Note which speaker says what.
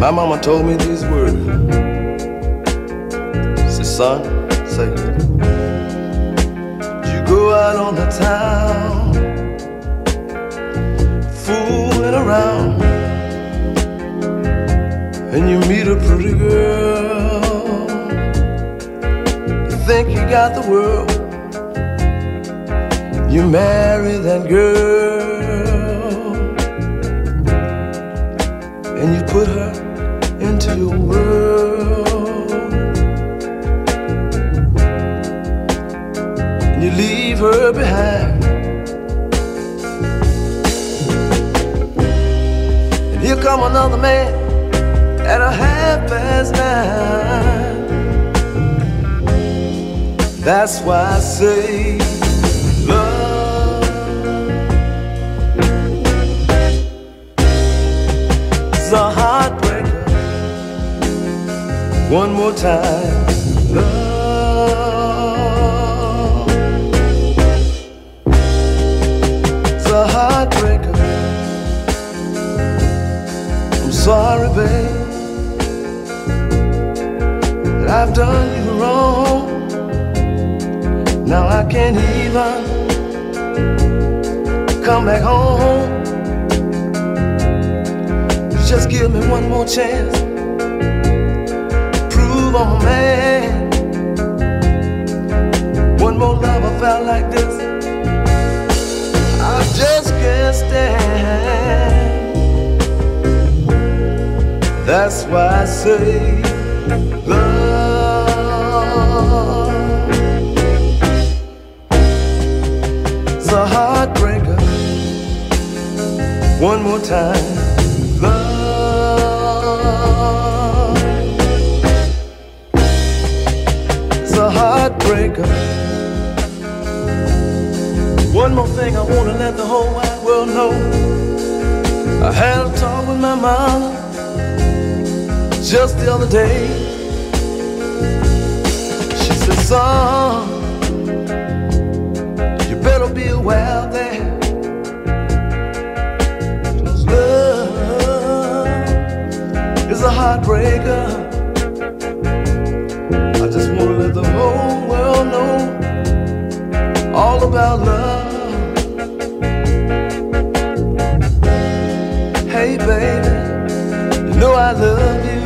Speaker 1: My mama told me these words. Said, son, say, you go out on the town, got the world. You marry that girl, and you put her into your world. And you leave her behind. And here come another man at a half past nine. That's why I say love is a heartbreaker. One more time, love is a heartbreaker. I'm sorry, babe, that I've done you wrong. Now I can't even come back home. Just give me one more chance. Prove I'm a man. One more love I felt like this. I just can't stand. That's why I say One more time, love is a heartbreaker. One more thing I wanna let the whole wide world know. I had a talk with my mama just the other day. She said, son, you better be aware heartbreaker. I just wanna let the whole world know all about love. Hey baby, you know I love you.